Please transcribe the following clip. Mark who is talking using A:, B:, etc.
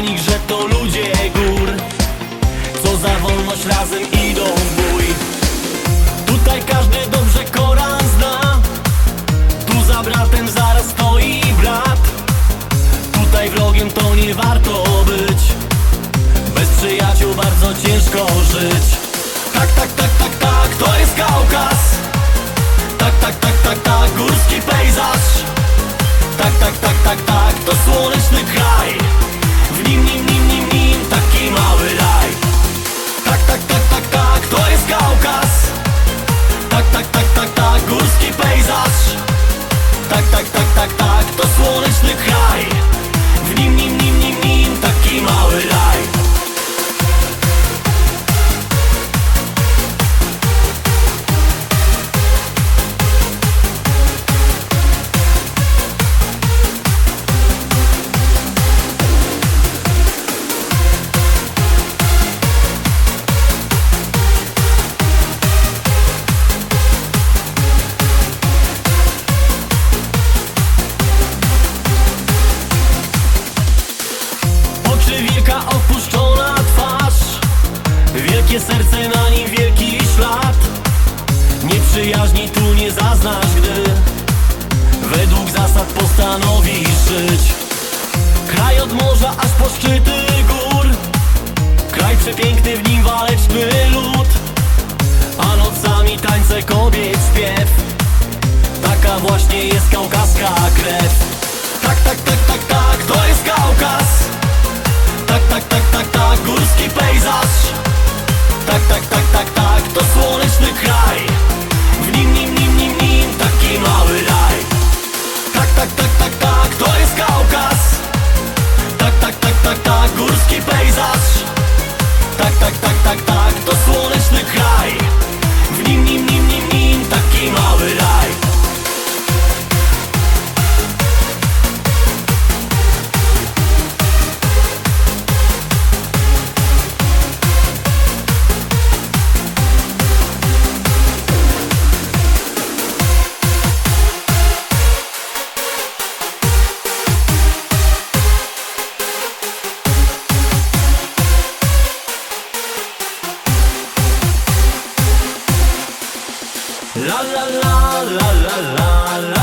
A: nich, że to ludzie gór Co za wolność razem idą w bój. Tutaj każdy dobrze Koran zna Tu za bratem zaraz stoi brat. Tutaj wrogiem to nie warto być Bez przyjaciół bardzo ciężko żyć. Tak, tak, tak, tak, tak, to jest Kaukaz. Tak, tak, tak, tak, tak, górski pejzaż. Tak, tak, tak, tak, tak, to słoneczny kraj. Wielkie serce, na nim wielki ślad. Nieprzyjaźni tu nie zaznasz, gdy Według zasad postanowisz żyć. Kraj od morza aż po szczyty gór. Kraj przepiękny, w nim waleczny lud. A nocami tańce kobiet śpiew. Taka właśnie jest kaukaska krew La la la la la la la